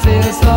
feels like